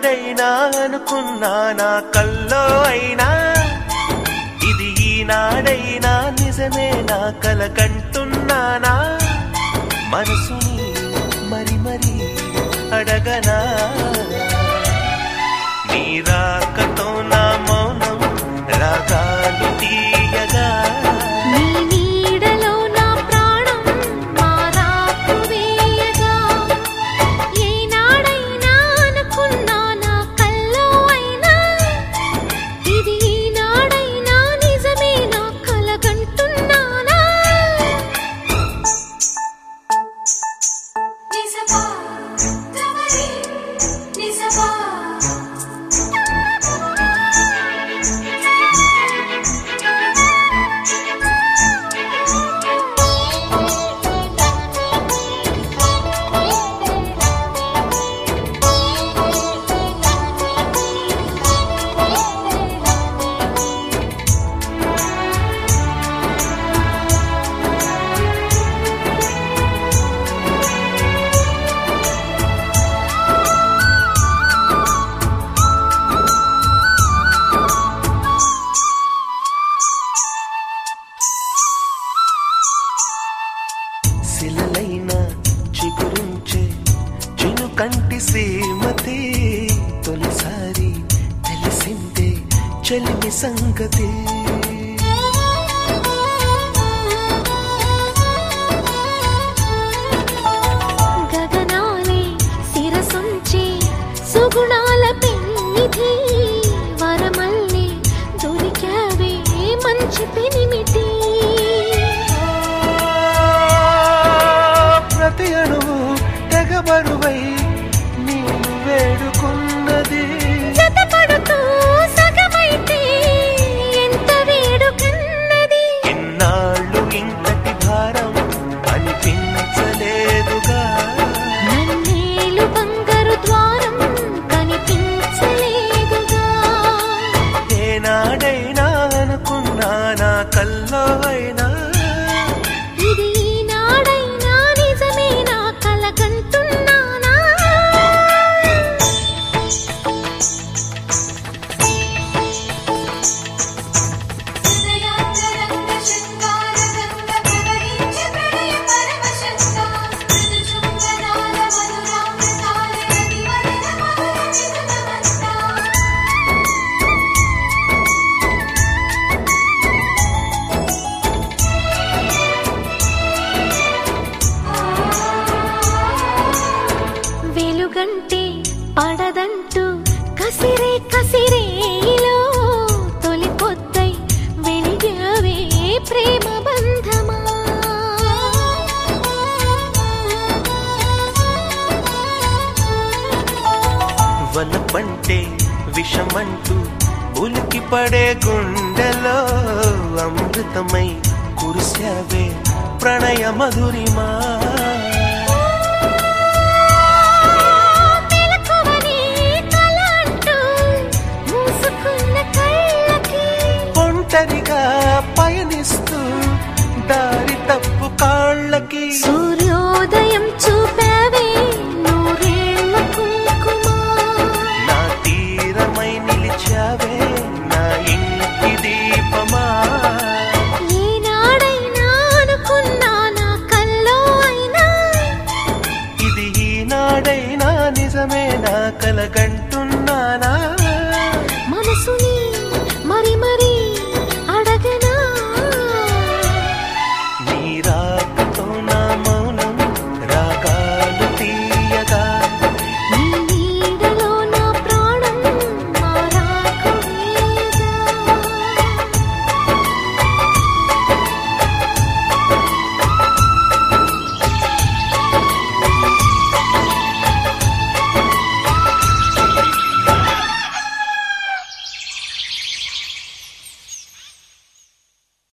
ఈనాడైనా అనుకున్నా నా కల్లో అయినా? ఇది ఈనాడైనా నిజమే నా కల కంటున్నానా? మనసుని మరి మరి అడగనా? నీ కంటి సీమతే తొలిసారి తెలిసిందే చలిమి సంగతి. గగనాలే శిరసుంచి సుగుణాల పెన్నిధి వరమల్లి దొరికావే మంచి పెనిమిటి పడదంటూ కసిరే కసిరేలో తొలి పొద్దై వెలిగావే ప్రేమ బంధమా. వలపంటే విషమంటూ ఉలికి పడే గుండెలో అమృతమై కురిసావే ప్రణయ మధురిమా వాడైనా నిజమే కలగంటున్నానా?